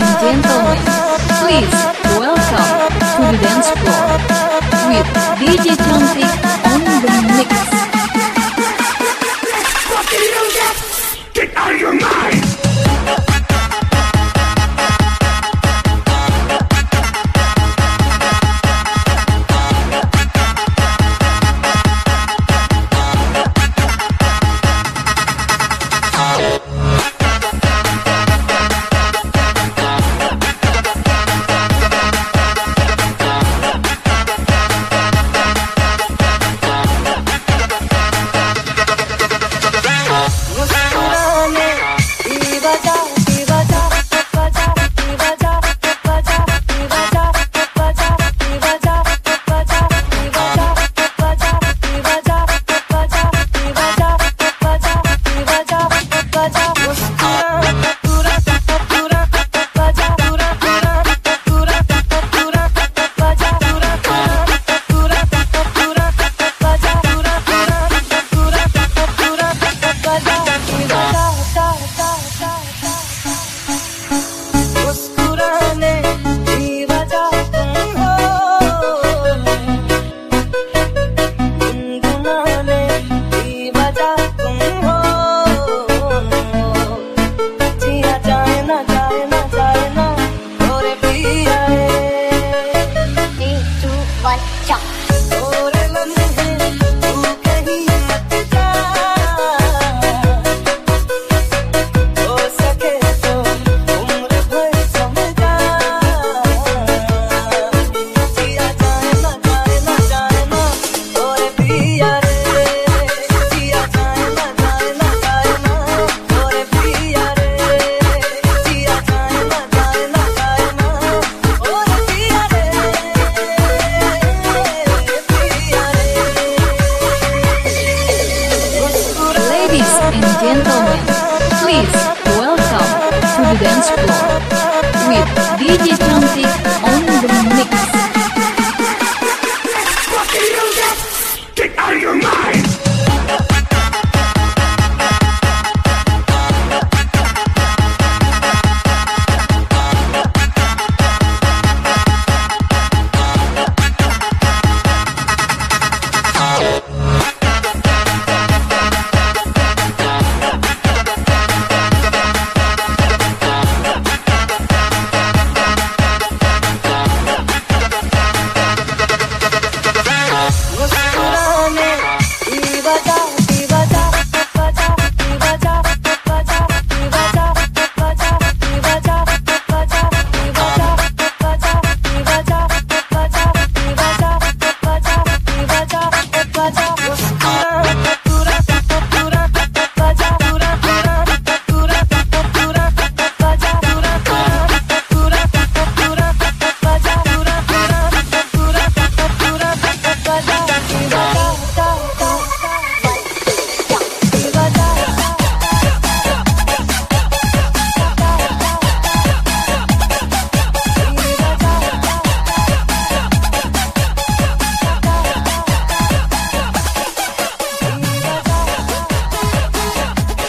and gentlemen, please welcome to the dance floor with DJ and gentlemen, please welcome to the dance floor with DJ